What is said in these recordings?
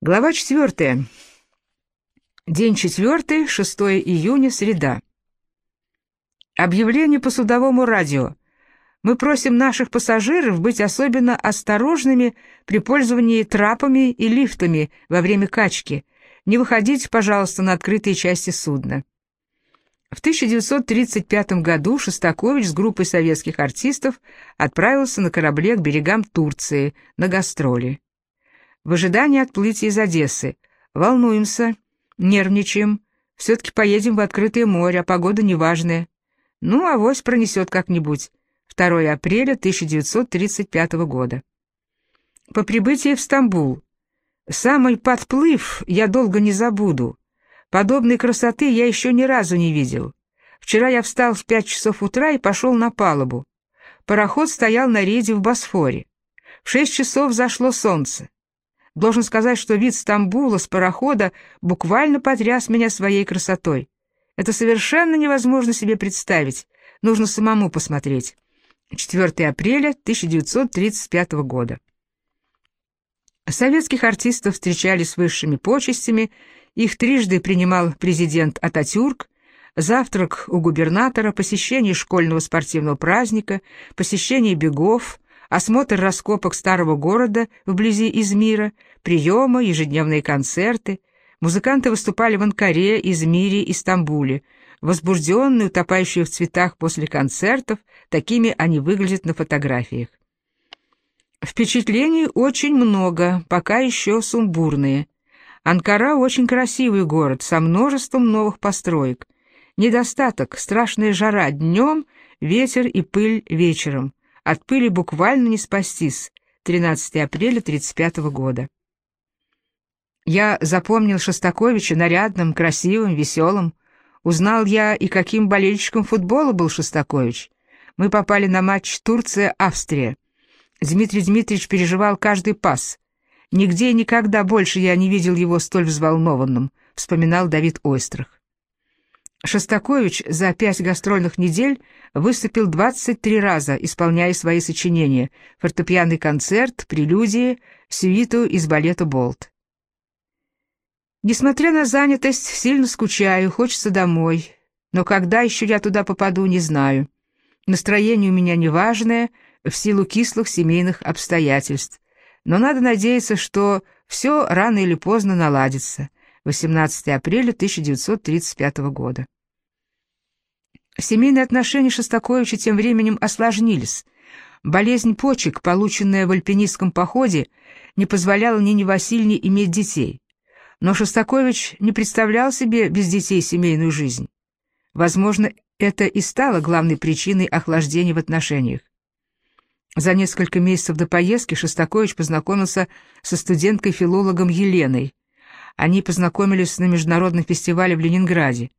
Глава 4. День 4, 6 июня, среда. Объявление по судовому радио. Мы просим наших пассажиров быть особенно осторожными при пользовании трапами и лифтами во время качки. Не выходите, пожалуйста, на открытые части судна. В 1935 году Шостакович с группой советских артистов отправился на корабле к берегам Турции на гастроли в ожидании отплытия из Одессы. Волнуемся, нервничаем. Все-таки поедем в открытое море, а погода неважная. Ну, авось пронесет как-нибудь. 2 апреля 1935 года. По прибытии в Стамбул. Самый подплыв я долго не забуду. Подобной красоты я еще ни разу не видел. Вчера я встал в пять часов утра и пошел на палубу. Пароход стоял на рейде в Босфоре. В шесть часов зашло солнце. Должен сказать, что вид Стамбула с парохода буквально потряс меня своей красотой. Это совершенно невозможно себе представить. Нужно самому посмотреть. 4 апреля 1935 года. Советских артистов встречали с высшими почестями, их трижды принимал президент Ататюрк, завтрак у губернатора, посещение школьного спортивного праздника, посещение бегов, осмотр раскопок старого города вблизи Измира, приемы, ежедневные концерты. Музыканты выступали в Анкаре, Измире и Стамбуле. Возбужденные, утопающие в цветах после концертов, такими они выглядят на фотографиях. Впечатлений очень много, пока еще сумбурные. Анкара очень красивый город, со множеством новых построек. Недостаток – страшная жара днем, ветер и пыль вечером. От пыли буквально не спастись. 13 апреля 1935 года. Я запомнил Шостаковича нарядным, красивым, веселым. Узнал я и каким болельщиком футбола был Шостакович. Мы попали на матч Турция-Австрия. Дмитрий Дмитриевич переживал каждый пас. Нигде и никогда больше я не видел его столь взволнованным, вспоминал Давид Ойстрах. Шостакович за пять гастрольных недель выступил 23 раза, исполняя свои сочинения, фортепианный концерт, прелюдии, сюиту из балета «Болт». Несмотря на занятость, сильно скучаю, хочется домой. Но когда еще я туда попаду, не знаю. Настроение у меня неважное, в силу кислых семейных обстоятельств. Но надо надеяться, что все рано или поздно наладится. 18 апреля 1935 года. Семейные отношения Шостаковича тем временем осложнились. Болезнь почек, полученная в альпинистском походе, не позволяла Нине Васильевне иметь детей. Но Шостакович не представлял себе без детей семейную жизнь. Возможно, это и стало главной причиной охлаждения в отношениях. За несколько месяцев до поездки Шостакович познакомился со студенткой-филологом Еленой. Они познакомились на международном фестивале в Ленинграде.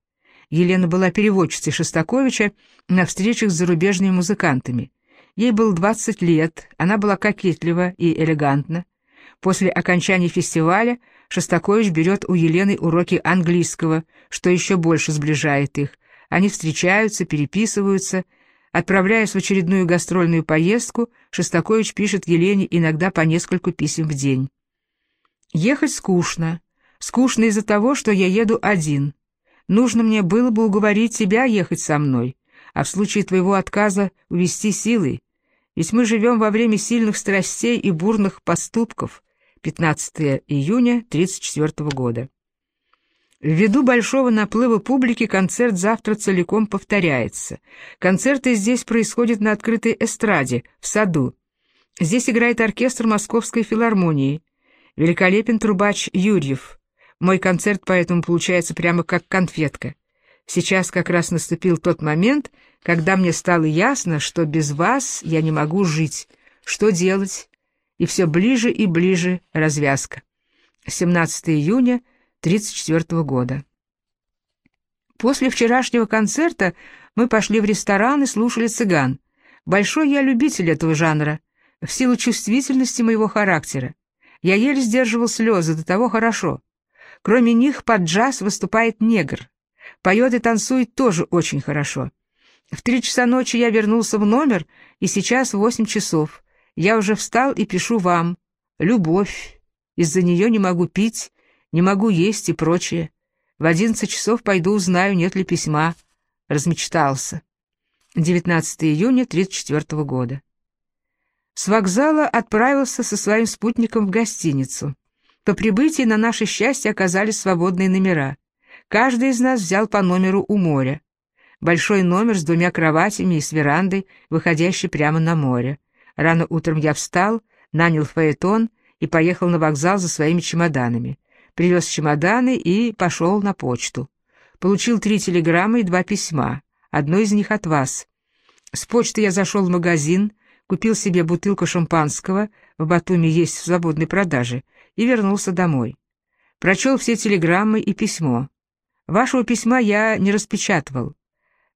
Елена была переводчицей Шостаковича на встречах с зарубежными музыкантами. Ей было 20 лет, она была кокетлива и элегантна. После окончания фестиваля Шостакович берет у Елены уроки английского, что еще больше сближает их. Они встречаются, переписываются. Отправляясь в очередную гастрольную поездку, Шостакович пишет Елене иногда по нескольку писем в день. «Ехать скучно. Скучно из-за того, что я еду один. Нужно мне было бы уговорить тебя ехать со мной, а в случае твоего отказа увести силой. Ведь мы живем во время сильных страстей и бурных поступков. 15 июня 1934 года. Ввиду большого наплыва публики концерт завтра целиком повторяется. Концерты здесь происходят на открытой эстраде, в саду. Здесь играет оркестр Московской филармонии. Великолепен трубач Юрьев. Мой концерт поэтому получается прямо как конфетка. Сейчас как раз наступил тот момент, когда мне стало ясно, что без вас я не могу жить. Что делать? И все ближе и ближе развязка. 17 июня 1934 года. После вчерашнего концерта мы пошли в ресторан и слушали цыган. Большой я любитель этого жанра, в силу чувствительности моего характера. Я еле сдерживал слезы, до того хорошо. Кроме них под джаз выступает негр. Поет и танцует тоже очень хорошо. В три часа ночи я вернулся в номер, и сейчас восемь часов. Я уже встал и пишу вам. Любовь Из-за нее не могу пить, не могу есть и прочее. В одиннадцать часов пойду узнаю, нет ли письма. Размечтался. 19 июня 34 года. С вокзала отправился со своим спутником в гостиницу. По прибытии на наше счастье оказались свободные номера. Каждый из нас взял по номеру у моря. Большой номер с двумя кроватями и с верандой, выходящей прямо на море. Рано утром я встал, нанял фаэтон и поехал на вокзал за своими чемоданами. Привез чемоданы и пошел на почту. Получил три телеграммы и два письма. Одно из них от вас. С почты я зашел в магазин, купил себе бутылку шампанского, в Батуми есть в свободной продаже, и вернулся домой. Прочел все телеграммы и письмо. Вашего письма я не распечатывал.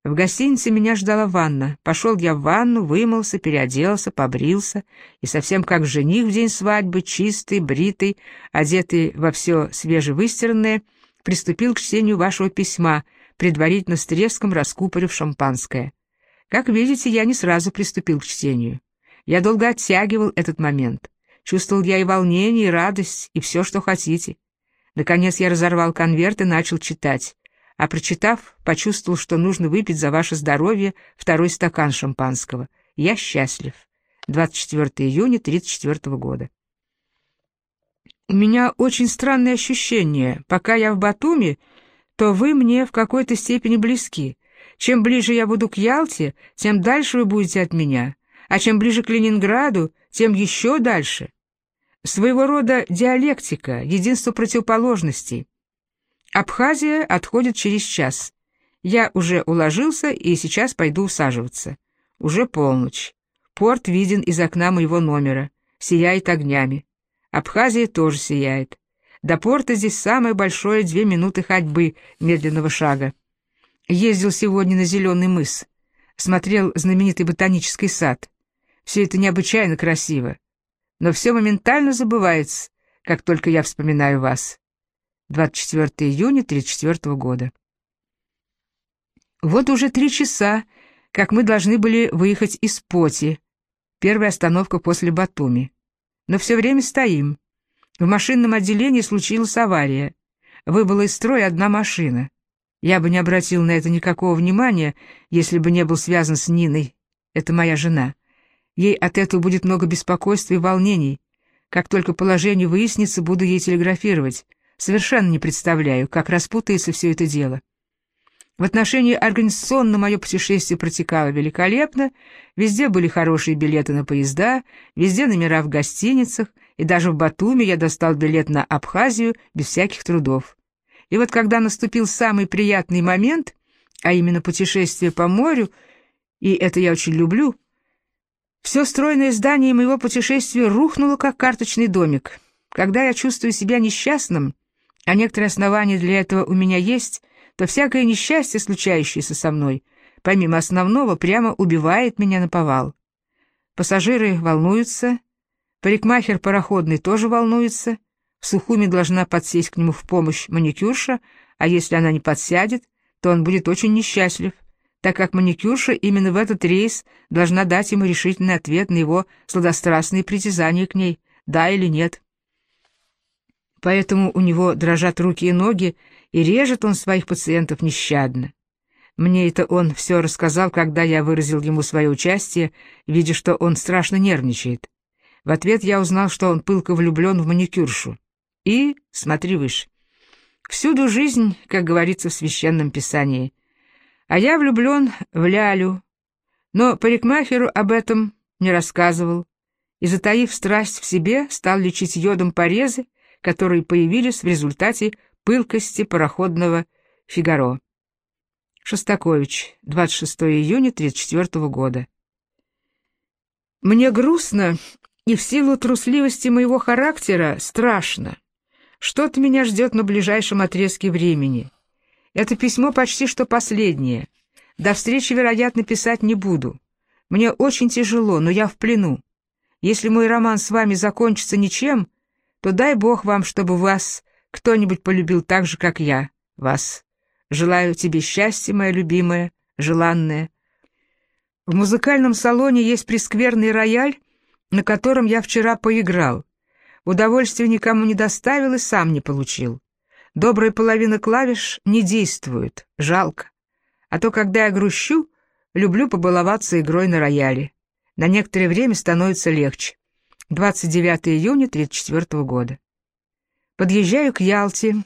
В гостинице меня ждала ванна. Пошел я в ванну, вымылся, переоделся, побрился, и совсем как жених в день свадьбы, чистый, бритый, одетый во все свежевыстиранное, приступил к чтению вашего письма, предварительно с треском раскупорив шампанское. Как видите, я не сразу приступил к чтению. Я долго оттягивал этот момент. Чувствовал я и волнение, и радость, и все, что хотите. Наконец я разорвал конверт и начал читать. А прочитав, почувствовал, что нужно выпить за ваше здоровье второй стакан шампанского. Я счастлив. 24 июня 1934 года. У меня очень странное ощущение. Пока я в Батуми, то вы мне в какой-то степени близки. Чем ближе я буду к Ялте, тем дальше вы будете от меня. А чем ближе к Ленинграду, тем еще дальше. Своего рода диалектика, единство противоположностей. Абхазия отходит через час. Я уже уложился и сейчас пойду усаживаться. Уже полночь. Порт виден из окна моего номера. Сияет огнями. Абхазия тоже сияет. До порта здесь самое большое две минуты ходьбы медленного шага. Ездил сегодня на Зеленый мыс. Смотрел знаменитый ботанический сад. Все это необычайно красиво но все моментально забывается, как только я вспоминаю вас. 24 июня 34 года. Вот уже три часа, как мы должны были выехать из Поти, первая остановка после Батуми. Но все время стоим. В машинном отделении случилась авария. Выбыла из строя одна машина. Я бы не обратил на это никакого внимания, если бы не был связан с Ниной. Это моя жена. Ей от этого будет много беспокойства и волнений. Как только положение выяснится, буду ей телеграфировать. Совершенно не представляю, как распутается все это дело. В отношении организационно мое путешествие протекало великолепно, везде были хорошие билеты на поезда, везде номера в гостиницах, и даже в Батуми я достал билет на Абхазию без всяких трудов. И вот когда наступил самый приятный момент, а именно путешествие по морю, и это я очень люблю, все стройное здание моего путешествия рухнуло, как карточный домик. Когда я чувствую себя несчастным, а некоторые основания для этого у меня есть, то всякое несчастье, случающееся со мной, помимо основного, прямо убивает меня на повал. Пассажиры волнуются, парикмахер пароходный тоже волнуется, в Сухуми должна подсесть к нему в помощь маникюрша, а если она не подсядет, то он будет очень несчастлив так как маникюрша именно в этот рейс должна дать ему решительный ответ на его сладострастные притязания к ней, да или нет. Поэтому у него дрожат руки и ноги, и режет он своих пациентов нещадно. Мне это он все рассказал, когда я выразил ему свое участие, видя, что он страшно нервничает. В ответ я узнал, что он пылко влюблен в маникюршу. И, смотри выше, всюду жизнь, как говорится в Священном Писании — а я влюблен в Лялю, но парикмахеру об этом не рассказывал и, затаив страсть в себе, стал лечить йодом порезы, которые появились в результате пылкости пароходного «Фигаро». Шостакович, 26 июня 1934 года. Мне грустно, и в силу трусливости моего характера страшно. Что-то меня ждет на ближайшем отрезке времени. Это письмо почти что последнее. До встречи, вероятно, писать не буду. Мне очень тяжело, но я в плену. Если мой роман с вами закончится ничем, то дай Бог вам, чтобы вас кто-нибудь полюбил так же, как я вас. Желаю тебе счастья, моя любимая, желанная. В музыкальном салоне есть прескверный рояль, на котором я вчера поиграл. Удовольствия никому не доставил и сам не получил. Добрая половина клавиш не действует, жалко. А то, когда я грущу, люблю побаловаться игрой на рояле. На некоторое время становится легче. 29 июня 34 года. Подъезжаю к Ялте.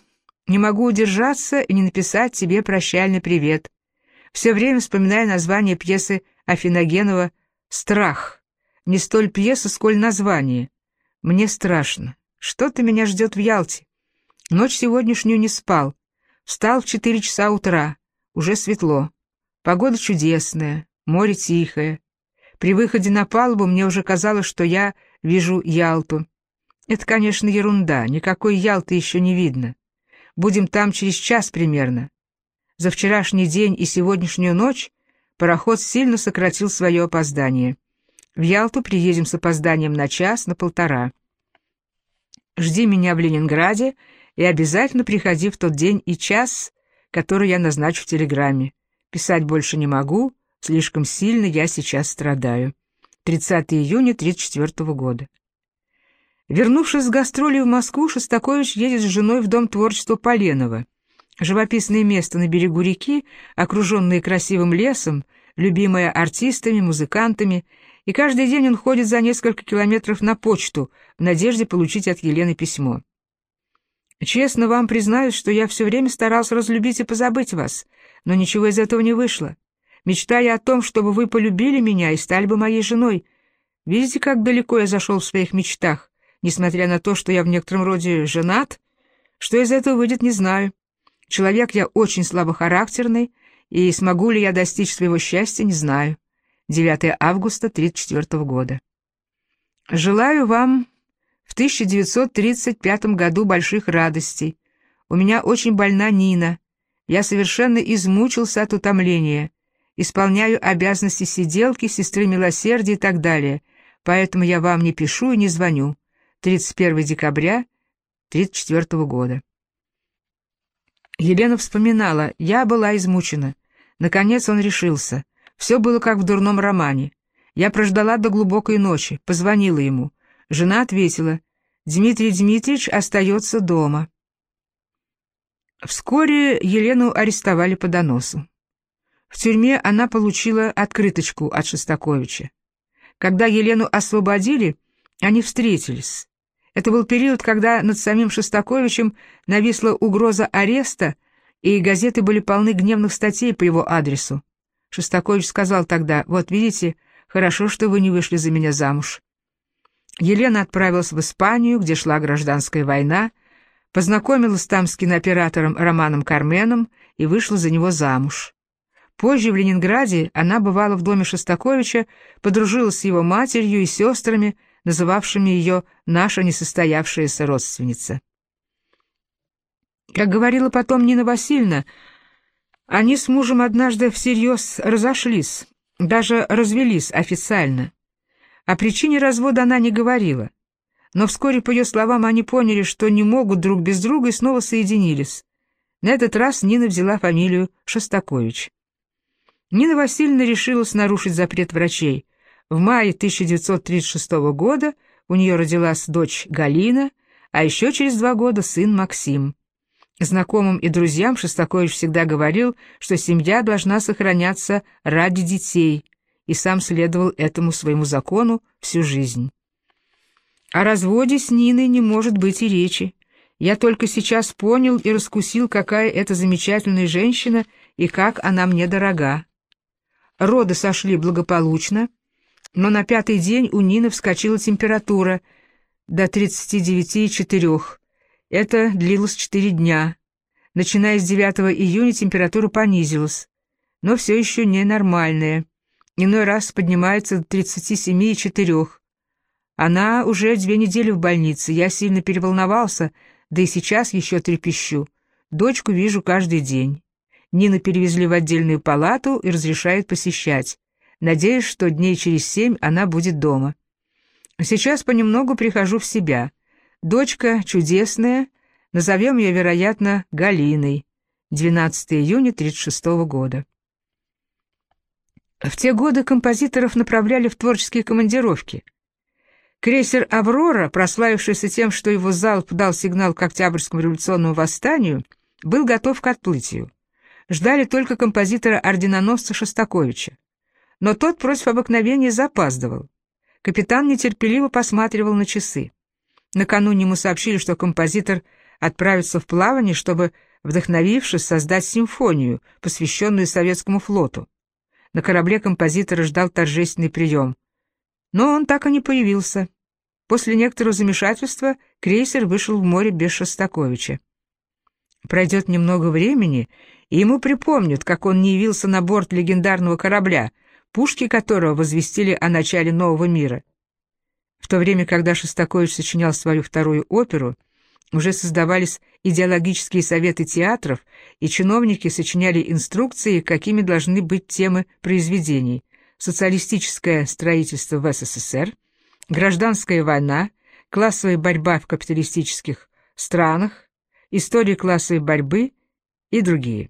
Не могу удержаться и не написать тебе прощальный привет. Все время вспоминаю название пьесы Афиногенова «Страх». Не столь пьеса, сколь название. Мне страшно. Что-то меня ждет в Ялте. Ночь сегодняшнюю не спал. Встал в четыре часа утра. Уже светло. Погода чудесная, море тихое. При выходе на палубу мне уже казалось, что я вижу Ялту. Это, конечно, ерунда, никакой Ялты еще не видно. Будем там через час примерно. За вчерашний день и сегодняшнюю ночь пароход сильно сократил свое опоздание. В Ялту приедем с опозданием на час, на полтора. Жди меня в Ленинграде и обязательно приходи в тот день и час, который я назначу в телеграмме. Писать больше не могу, слишком сильно я сейчас страдаю. 30 июня 1934 года. Вернувшись с гастролей в Москву, Шостакович едет с женой в Дом творчества Поленова. Живописное место на берегу реки, окруженное красивым лесом, любимое артистами, музыкантами, и каждый день он ходит за несколько километров на почту в надежде получить от Елены письмо. Честно вам признаюсь, что я все время старался разлюбить и позабыть вас, но ничего из этого не вышло. Мечтая о том, чтобы вы полюбили меня и стали бы моей женой. Видите, как далеко я зашел в своих мечтах, несмотря на то, что я в некотором роде женат? Что из этого выйдет, не знаю. Человек я очень слабохарактерный, и смогу ли я достичь своего счастья, не знаю. 9 августа 1934 года. Желаю вам в 1935 году больших радостей. У меня очень больна Нина. Я совершенно измучился от утомления. Исполняю обязанности сиделки, сестры милосердия и так далее. Поэтому я вам не пишу и не звоню. 31 декабря 1934 года. Елена вспоминала, я была измучена. Наконец он решился. Все было как в дурном романе. Я прождала до глубокой ночи, позвонила ему. Жена ответила, Дмитрий Дмитриевич остается дома. Вскоре Елену арестовали по доносу. В тюрьме она получила открыточку от Шостаковича. Когда Елену освободили, они встретились. Это был период, когда над самим Шостаковичем нависла угроза ареста, и газеты были полны гневных статей по его адресу. Шостакович сказал тогда, «Вот видите, хорошо, что вы не вышли за меня замуж. Елена отправилась в Испанию, где шла гражданская война, познакомилась там с кинооператором Романом Карменом и вышла за него замуж. Позже в Ленинграде она бывала в доме Шостаковича, подружилась с его матерью и сестрами, называвшими ее «наша несостоявшаяся родственница». Как говорила потом Нина Васильевна, они с мужем однажды всерьез разошлись, даже развелись официально. О причине развода она не говорила, но вскоре, по ее словам, они поняли, что не могут друг без друга и снова соединились. На этот раз Нина взяла фамилию Шостакович. Нина Васильевна решилась нарушить запрет врачей. В мае 1936 года у нее родилась дочь Галина, а еще через два года сын Максим. Знакомым и друзьям Шостакович всегда говорил, что семья должна сохраняться ради детей – и сам следовал этому своему закону всю жизнь. О разводе с Ниной не может быть и речи. Я только сейчас понял и раскусил, какая это замечательная женщина и как она мне дорога. Роды сошли благополучно, но на пятый день у Нины вскочила температура до 39,4. Это длилось 4 дня. Начиная с 9 июня температура понизилась, но все еще ненормальная иной раз поднимается до 37,4. Она уже две недели в больнице, я сильно переволновался, да и сейчас еще трепещу. Дочку вижу каждый день. Нину перевезли в отдельную палату и разрешают посещать. Надеюсь, что дней через семь она будет дома. Сейчас понемногу прихожу в себя. Дочка чудесная, назовем ее, вероятно, Галиной. 12 июня 1936 года. В те годы композиторов направляли в творческие командировки. Крейсер «Аврора», прославившийся тем, что его залп дал сигнал к Октябрьскому революционному восстанию, был готов к отплытию. Ждали только композитора-орденоносца Шостаковича. Но тот против обыкновения запаздывал. Капитан нетерпеливо посматривал на часы. Накануне ему сообщили, что композитор отправится в плавание, чтобы, вдохновившись, создать симфонию, посвященную советскому флоту. На корабле композитора ждал торжественный прием. Но он так и не появился. После некоторого замешательства крейсер вышел в море без Шостаковича. Пройдет немного времени, и ему припомнят, как он не явился на борт легендарного корабля, пушки которого возвестили о начале нового мира. В то время, когда Шостакович сочинял свою вторую оперу, уже создавались идеологические советы театров, и чиновники сочиняли инструкции, какими должны быть темы произведений. Социалистическое строительство в СССР, гражданская война, классовая борьба в капиталистических странах, история классовой борьбы и другие.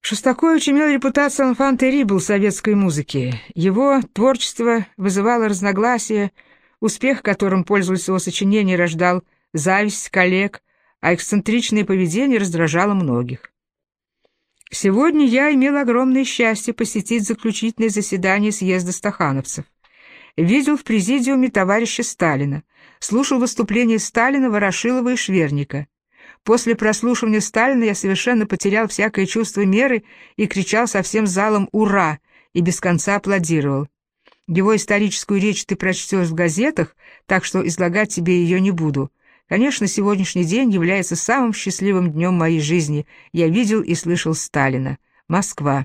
Шостакович имел репутацию «enfant terrible» советской музыки. Его творчество вызывало разногласия, успех, которым пользовались его сочинения, рождал зависть коллег, а эксцентричное поведение раздражало многих. Сегодня я имел огромное счастье посетить заключительное заседание съезда стахановцев. Видел в президиуме товарища Сталина, слушал выступления Сталина, Ворошилова и Шверника. После прослушивания Сталина я совершенно потерял всякое чувство меры и кричал со всем залом «Ура!» и без конца аплодировал. Его историческую речь ты прочтешь в газетах, так что излагать тебе ее не буду. Конечно, сегодняшний день является самым счастливым днем моей жизни. Я видел и слышал Сталина. Москва.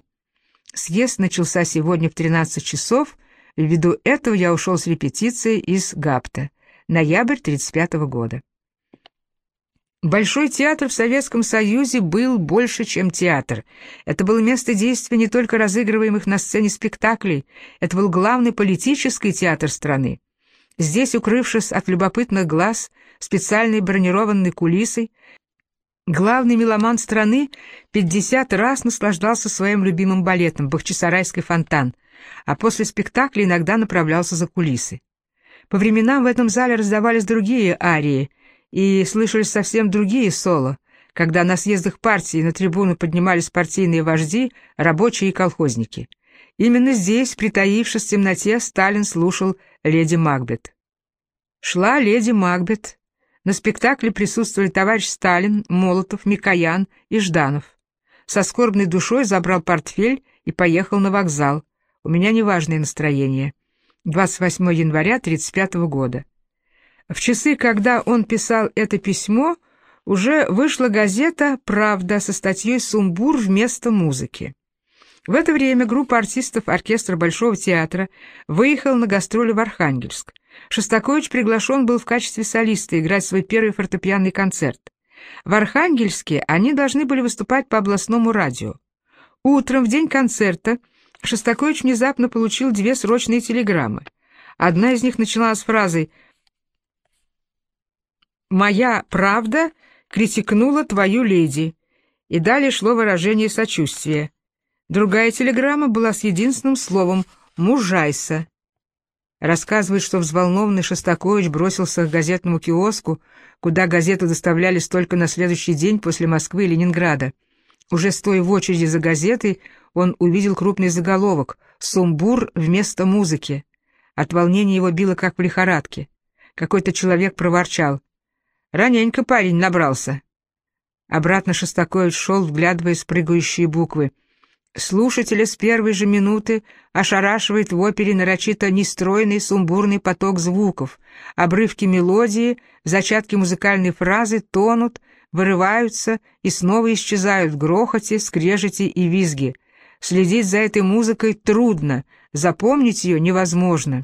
Съезд начался сегодня в 13 часов. Ввиду этого я ушел с репетиции из ГАПТа. Ноябрь 1935 года. Большой театр в Советском Союзе был больше, чем театр. Это было место действия не только разыгрываемых на сцене спектаклей, это был главный политический театр страны. Здесь, укрывшись от любопытных глаз, специальной бронированной кулисой, главный меломан страны 50 раз наслаждался своим любимым балетом «Бахчисарайский фонтан», а после спектакля иногда направлялся за кулисы. По временам в этом зале раздавались другие арии — и слышались совсем другие соло, когда на съездах партии на трибуну поднимались партийные вожди, рабочие и колхозники. Именно здесь, притаившись в темноте, Сталин слушал «Леди Макбет». Шла «Леди Макбет». На спектакле присутствовали товарищ Сталин, Молотов, Микоян и Жданов. Со скорбной душой забрал портфель и поехал на вокзал. У меня неважное настроение. 28 января 1935 года. В часы, когда он писал это письмо, уже вышла газета «Правда» со статьей «Сумбур вместо музыки». В это время группа артистов оркестра Большого театра выехала на гастроли в Архангельск. Шостакович приглашен был в качестве солиста играть свой первый фортепианный концерт. В Архангельске они должны были выступать по областному радио. Утром, в день концерта, Шостакович внезапно получил две срочные телеграммы. Одна из них начиналась с фразой «Моя правда критикнула твою леди», и далее шло выражение сочувствия. Другая телеграмма была с единственным словом «мужайся». Рассказывает, что взволнованный Шостакович бросился к газетному киоску, куда газеты доставлялись только на следующий день после Москвы и Ленинграда. Уже стоя в очереди за газетой, он увидел крупный заголовок «Сумбур вместо музыки». От волнения его било как в лихорадке. Какой-то человек проворчал. Раненько парень набрался. Обратно Шостакович шел, вглядываясь в прыгающие буквы. Слушателя с первой же минуты ошарашивает в опере нарочито нестройный сумбурный поток звуков. Обрывки мелодии, зачатки музыкальной фразы тонут, вырываются и снова исчезают в грохоте, скрежете и визге. Следить за этой музыкой трудно, запомнить ее невозможно.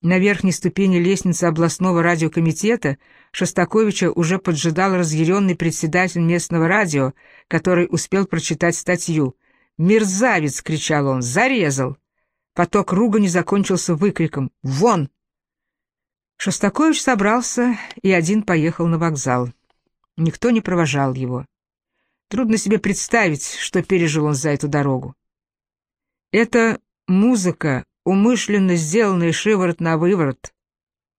На верхней ступени лестницы областного радиокомитета Шостаковича уже поджидал разъяренный председатель местного радио, который успел прочитать статью. «Мерзавец!» — кричал он. «Зарезал!» Поток ругани закончился выкриком «Вон!». Шостакович собрался и один поехал на вокзал. Никто не провожал его. Трудно себе представить, что пережил он за эту дорогу. Эта музыка умышленно сделанные шиворот на выворот,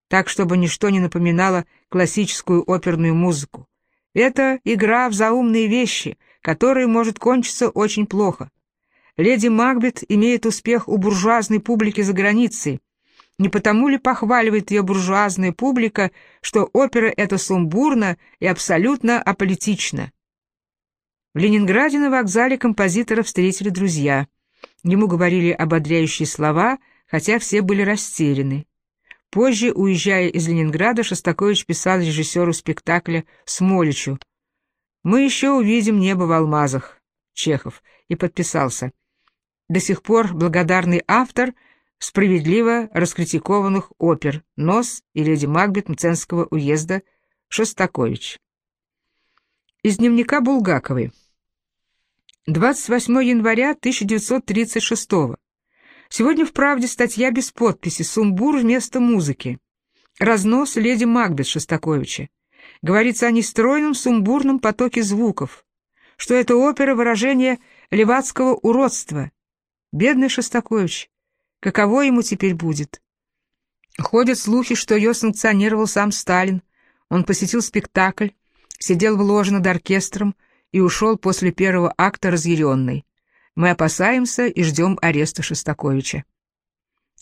так, чтобы ничто не напоминало классическую оперную музыку. Это игра в заумные вещи, которая может кончиться очень плохо. Леди Макбет имеет успех у буржуазной публики за границей. Не потому ли похваливает ее буржуазная публика, что опера эта сумбурна и абсолютно аполитична? В Ленинграде на вокзале композитора встретили друзья. Ему говорили ободряющие слова, хотя все были растеряны. Позже, уезжая из Ленинграда, Шостакович писал режиссеру спектакля Смоличу «Мы еще увидим небо в алмазах» Чехов и подписался. До сих пор благодарный автор справедливо раскритикованных опер «Нос» и «Леди Макбет» Мценского уезда Шостакович. Из дневника Булгаковой. 28 января 1936 года. Сегодня в «Правде» статья без подписи «Сумбур вместо музыки». Разнос леди Макбет Шостаковича. Говорится о нестройном сумбурном потоке звуков, что это опера выражение левацкого уродства. Бедный Шостакович, каково ему теперь будет? Ходят слухи, что ее санкционировал сам Сталин. Он посетил спектакль, сидел в ложе над оркестром и ушел после первого акта разъяренный. Мы опасаемся и ждем ареста Шостаковича.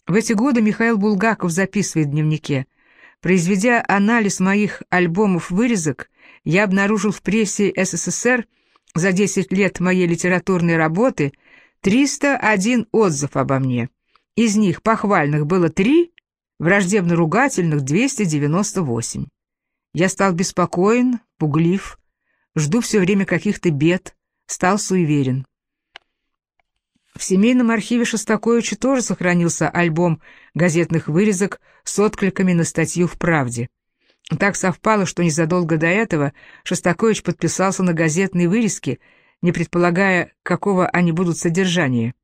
В эти годы Михаил Булгаков записывает в дневнике. Произведя анализ моих альбомов-вырезок, я обнаружил в прессе СССР за 10 лет моей литературной работы 301 отзыв обо мне. Из них похвальных было 3, враждебно-ругательных 298. Я стал беспокоен, пуглив, жду все время каких-то бед, стал суеверен. В семейном архиве Шостаковича тоже сохранился альбом газетных вырезок с откликами на статью в «Правде». Так совпало, что незадолго до этого Шостакович подписался на газетные вырезки, не предполагая, какого они будут содержания.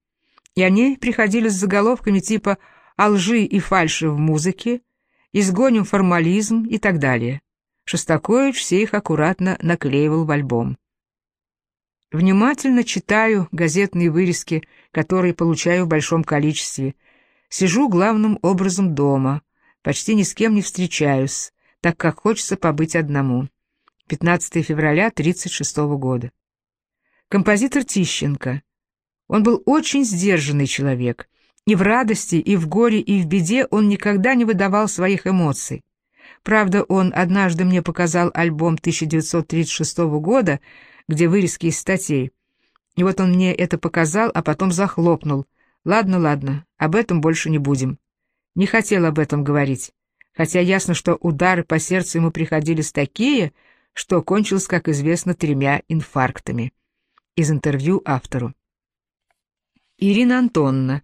И они приходили с заголовками типа «О лжи и фальши в музыке», «Изгоним формализм» и так далее. Шостакович все их аккуратно наклеивал в альбом. Внимательно читаю газетные вырезки, которые получаю в большом количестве. Сижу главным образом дома, почти ни с кем не встречаюсь, так как хочется побыть одному. 15 февраля 1936 года. Композитор Тищенко. Он был очень сдержанный человек. И в радости, и в горе, и в беде он никогда не выдавал своих эмоций. Правда, он однажды мне показал альбом 1936 года, где вырезки из статей. И вот он мне это показал, а потом захлопнул. Ладно, ладно, об этом больше не будем. Не хотел об этом говорить. Хотя ясно, что удары по сердцу ему приходились такие, что кончилось, как известно, тремя инфарктами. Из интервью автору. Ирина Антонна.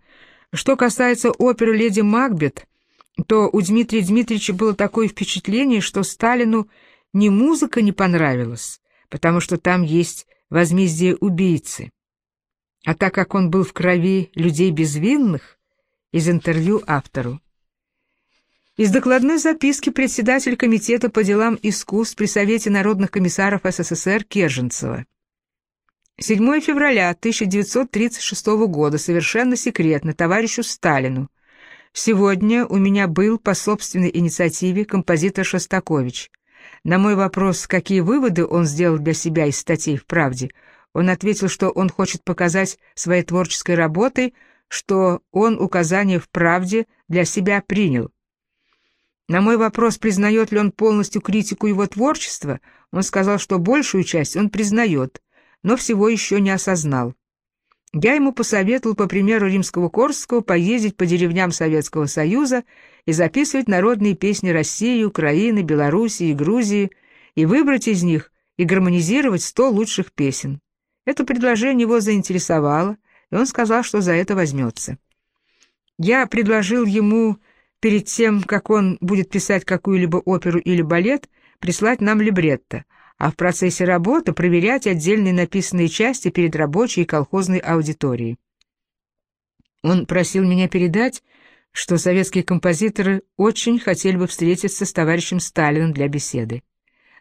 Что касается оперы «Леди Макбет», то у Дмитрия Дмитриевича было такое впечатление, что Сталину ни музыка не понравилась, потому что там есть возмездие убийцы. А так как он был в крови людей безвинных, из интервью автору. Из докладной записки председатель Комитета по делам искусств при Совете народных комиссаров СССР Керженцева. 7 февраля 1936 года, совершенно секретно, товарищу Сталину. Сегодня у меня был по собственной инициативе композитор Шостакович. На мой вопрос, какие выводы он сделал для себя из статей в «Правде», он ответил, что он хочет показать своей творческой работой, что он указания в «Правде» для себя принял. На мой вопрос, признает ли он полностью критику его творчества, он сказал, что большую часть он признает, но всего еще не осознал. Я ему посоветовал, по примеру римского Корского, поездить по деревням Советского Союза и записывать народные песни России, Украины, Белоруссии и Грузии, и выбрать из них и гармонизировать сто лучших песен. Это предложение его заинтересовало, и он сказал, что за это возьмется. Я предложил ему, перед тем, как он будет писать какую-либо оперу или балет, прислать нам либретто — а в процессе работы проверять отдельные написанные части перед рабочей и колхозной аудиторией. Он просил меня передать, что советские композиторы очень хотели бы встретиться с товарищем Сталиным для беседы.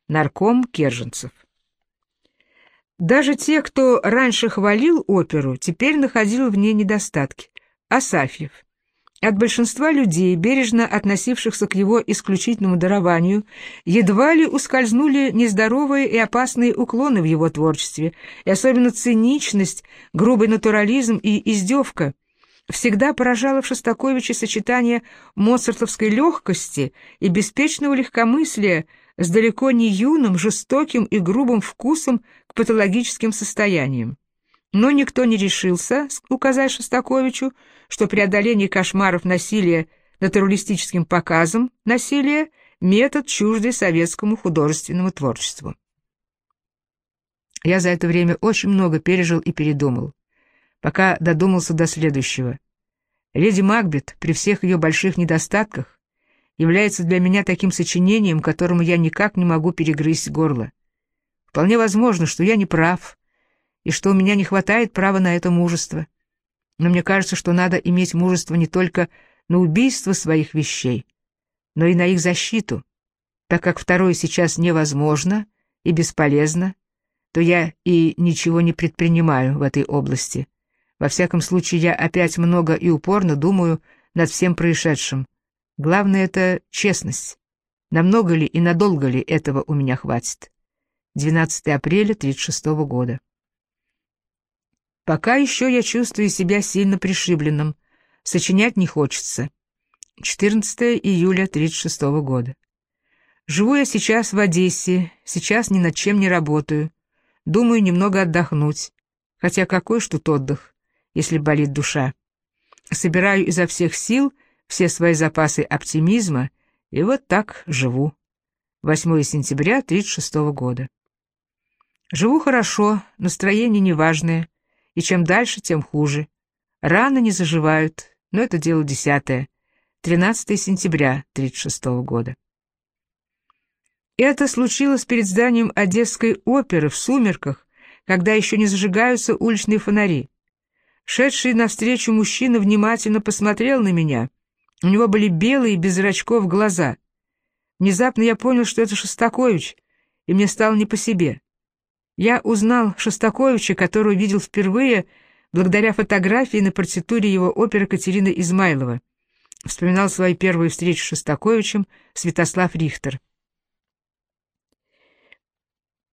Нарком Керженцев. Даже те, кто раньше хвалил оперу, теперь находил в ней недостатки. Асафьев. От большинства людей, бережно относившихся к его исключительному дарованию, едва ли ускользнули нездоровые и опасные уклоны в его творчестве, и особенно циничность, грубый натурализм и издевка. Всегда поражало в Шостаковиче сочетание моцартовской легкости и беспечного легкомыслия с далеко не юным, жестоким и грубым вкусом к патологическим состояниям. Но никто не решился указать Шостаковичу, что преодоление кошмаров насилия натуралистическим показом насилия – метод, чуждый советскому художественному творчеству. Я за это время очень много пережил и передумал, пока додумался до следующего. «Леди Макбет, при всех ее больших недостатках, является для меня таким сочинением, которому я никак не могу перегрызть горло. Вполне возможно, что я не прав, и что у меня не хватает права на это мужество. Но мне кажется, что надо иметь мужество не только на убийство своих вещей, но и на их защиту. Так как второе сейчас невозможно и бесполезно, то я и ничего не предпринимаю в этой области. Во всяком случае, я опять много и упорно думаю над всем происшедшим. Главное — это честность. Намного ли и надолго ли этого у меня хватит? 12 апреля 1936 года. Пока еще я чувствую себя сильно пришибленным. Сочинять не хочется. 14 июля 1936 года. Живу я сейчас в Одессе, сейчас ни над чем не работаю. Думаю немного отдохнуть. Хотя какой ж тут отдых, если болит душа. Собираю изо всех сил все свои запасы оптимизма, и вот так живу. 8 сентября 1936 года. Живу хорошо, настроение неважное и чем дальше, тем хуже. Раны не заживают, но это дело десятое. 13 сентября 1936 года. Это случилось перед зданием Одесской оперы в сумерках, когда еще не зажигаются уличные фонари. Шедший навстречу мужчина внимательно посмотрел на меня. У него были белые, без зрачков глаза. Внезапно я понял, что это Шостакович, и мне стало не по себе. Я узнал Шостаковича, которого видел впервые благодаря фотографии на партитуре его оперы Катерины Измайлова. Вспоминал свою первую встречу с Шостаковичем Святослав Рихтер.